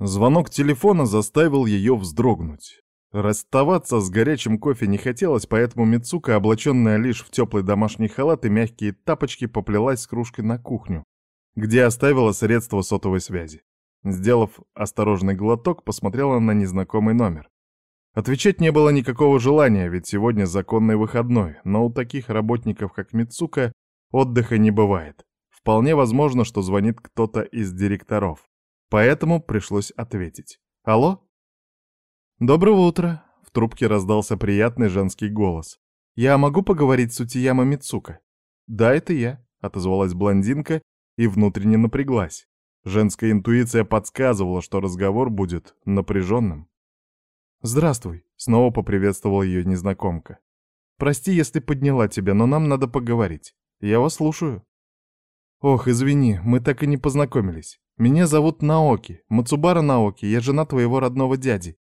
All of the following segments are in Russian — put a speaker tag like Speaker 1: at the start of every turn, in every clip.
Speaker 1: Звонок телефона заставил ее вздрогнуть. Расставаться с горячим кофе не хотелось, поэтому Мицука, облаченная лишь в теплый домашний халат и мягкие тапочки, поплелась с кружкой на кухню, где оставила средства сотовой связи. Сделав осторожный глоток, посмотрела на незнакомый номер. Отвечать не было никакого желания, ведь сегодня законный выходной, но у таких работников, как Мицука, отдыха не бывает. Вполне возможно, что звонит кто-то из директоров. Поэтому пришлось ответить. «Алло?» «Доброго утра!» — в трубке раздался приятный женский голос. «Я могу поговорить с Утияма Мицука?» «Да, это я», — отозвалась блондинка и внутренне напряглась. Женская интуиция подсказывала, что разговор будет напряженным. «Здравствуй», — снова поприветствовала ее незнакомка. «Прости, если подняла тебя, но нам надо поговорить. Я вас слушаю». «Ох, извини, мы так и не познакомились. Меня зовут Наоки, Мацубара Наоки, я жена твоего родного дяди.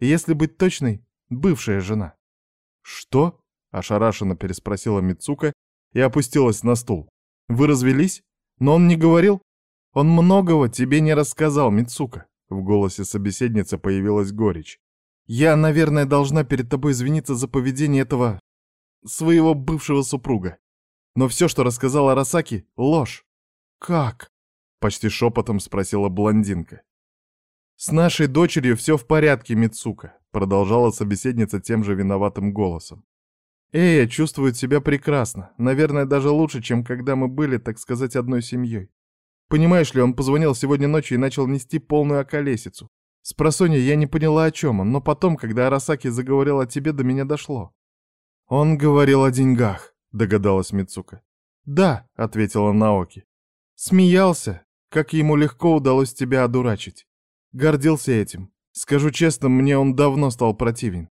Speaker 1: И если быть точной, бывшая жена». «Что?» — ошарашенно переспросила Мицука и опустилась на стул. «Вы развелись? Но он не говорил?» «Он многого тебе не рассказал, Мицука». В голосе собеседницы появилась горечь. «Я, наверное, должна перед тобой извиниться за поведение этого... своего бывшего супруга. Но все, что рассказала Росаки, — ложь». «Как?» — почти шепотом спросила блондинка. «С нашей дочерью все в порядке, Мицука», — продолжала собеседница тем же виноватым голосом. «Эя чувствует себя прекрасно, наверное, даже лучше, чем когда мы были, так сказать, одной семьей. Понимаешь ли, он позвонил сегодня ночью и начал нести полную околесицу. С просонья я не поняла, о чем он, но потом, когда Арасаки заговорил о тебе, до меня дошло. Он говорил о деньгах, догадалась Мицука. Да, ответила Наоки. Смеялся, как ему легко удалось тебя одурачить. Гордился этим. Скажу честно, мне он давно стал противен.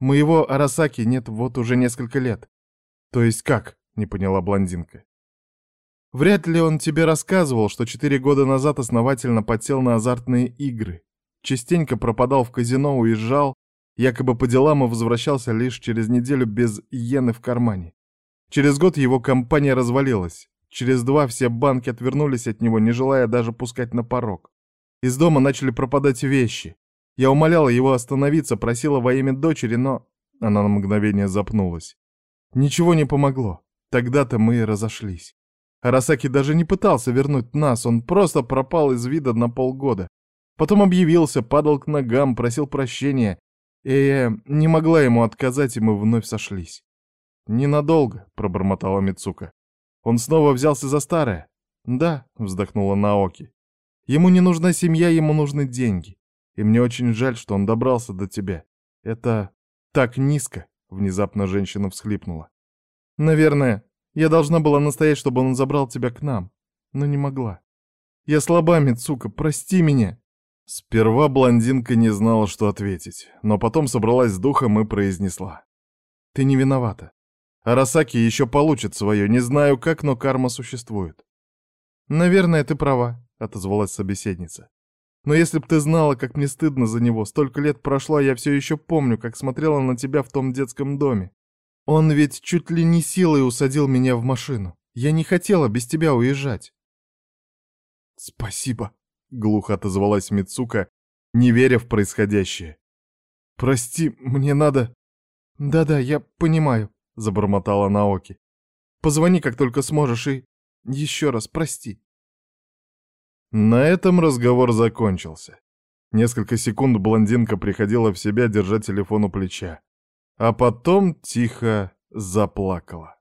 Speaker 1: Моего Арасаки нет вот уже несколько лет. То есть как? Не поняла блондинка. Вряд ли он тебе рассказывал, что четыре года назад основательно подсел на азартные игры. Частенько пропадал в казино, уезжал, якобы по делам и возвращался лишь через неделю без иены в кармане. Через год его компания развалилась. Через два все банки отвернулись от него, не желая даже пускать на порог. Из дома начали пропадать вещи. Я умоляла его остановиться, просила во имя дочери, но... Она на мгновение запнулась. Ничего не помогло. Тогда-то мы и разошлись. Арасаки даже не пытался вернуть нас, он просто пропал из вида на полгода. Потом объявился, падал к ногам, просил прощения. И я не могла ему отказать, и мы вновь сошлись. «Ненадолго», — пробормотала Мицука. «Он снова взялся за старое?» «Да», — вздохнула Наоки. Ему не нужна семья, ему нужны деньги. И мне очень жаль, что он добрался до тебя. Это так низко, внезапно женщина всхлипнула. Наверное, я должна была настоять, чтобы он забрал тебя к нам, но не могла. Я слаба, Мицука, прости меня. Сперва блондинка не знала, что ответить, но потом собралась с духом и произнесла. Ты не виновата. Арасаки еще получит свое, не знаю как, но карма существует. Наверное, ты права, отозвалась собеседница. Но если б ты знала, как мне стыдно за него, столько лет прошло, я все еще помню, как смотрела на тебя в том детском доме. Он ведь чуть ли не силой усадил меня в машину. Я не хотела без тебя уезжать. Спасибо, глухо отозвалась Мицука, не веря в происходящее. Прости, мне надо... Да-да, я понимаю, забормотала Наоки. Позвони, как только сможешь, и еще раз прости. На этом разговор закончился. Несколько секунд блондинка приходила в себя, держа телефон у плеча. А потом тихо заплакала.